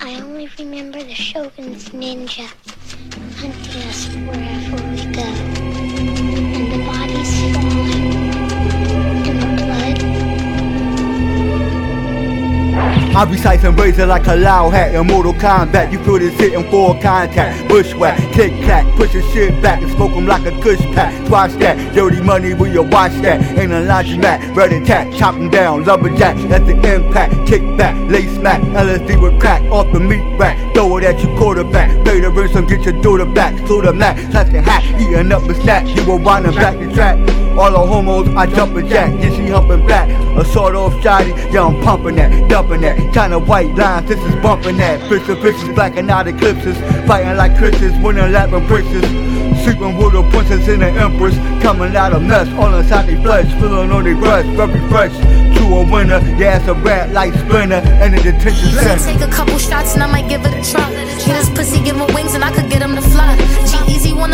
I only remember the Shogun's ninja hunting us wherever we go. I recite some razor like a loud hat in Mortal Kombat. You feel this hitting full contact. Bushwhack, click clack, push your shit back and smoke 'em like a kush pack. Watch that, dirty money, will you watch that? Ain't a laundromat, red attack, chop 'em down, lumberjack. That's the impact, kick back, lay smack, LSD with crack off the meat rack. Throw it at your quarterback, pay the ransom, get your daughter back. Slow the mat, touch the hat, eating up a snack. You will wind up back the track. All the homos, I jump a jack, yeah, she humping back. A sort of shoddy, yeah, I'm pumping that, dumping that. Kinda white lines, this is bumping that. Fishes, fishes, blacking out eclipses. Fighting like Chris's, winning Latin princes. Sleeping with a princess and an empress. Coming out of mess, all inside their flesh. Feeling on their breast, very fresh. To a winner, yeah, it's a rat like Splinter. And the detention Let me take a couple shots and I might give it a try. Get his pussy, give him wings and I could get him to fly. G easy wanna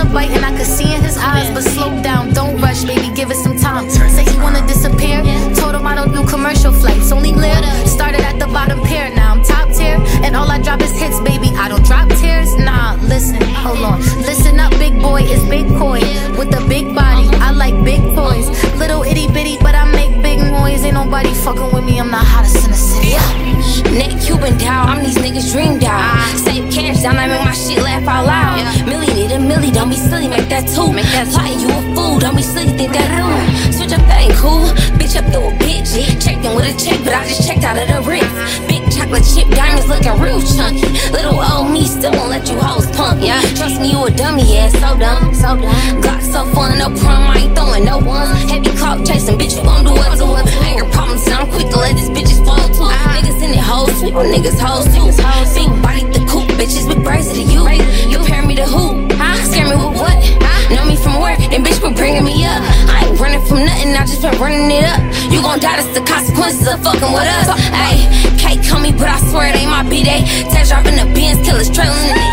these niggas dream down. Save cash down, I make my shit laugh out loud. Millie need a millie, don't be silly, make that two. Make that like you a fool, don't be silly, think that rude. Switch up, that ain't cool. Bitch up, you a bitch. Checked in with a check, but I just checked out of the wrist. Big chocolate chip diamonds looking real chunky. Little old me still won't let you hoes punk. Yeah, trust me, you a dummy, yeah, so dumb, so dumb. Glock so fun, no prom, I ain't throwing no ones. Heavy clock chasing, bitch, you gon' bringing me up. I ain't running from nothing, I just been running it up. You gon' die, that's the consequences of fucking with us. Ayy, Kate call me, but I swear it ain't my B-day. Test driving the Benz, killers trailing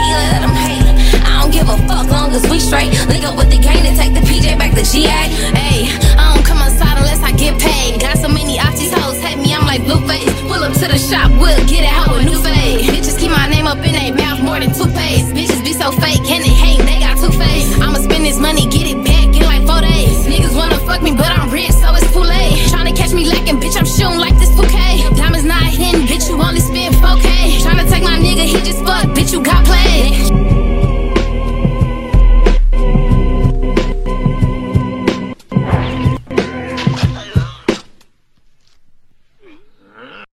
I'm shooting like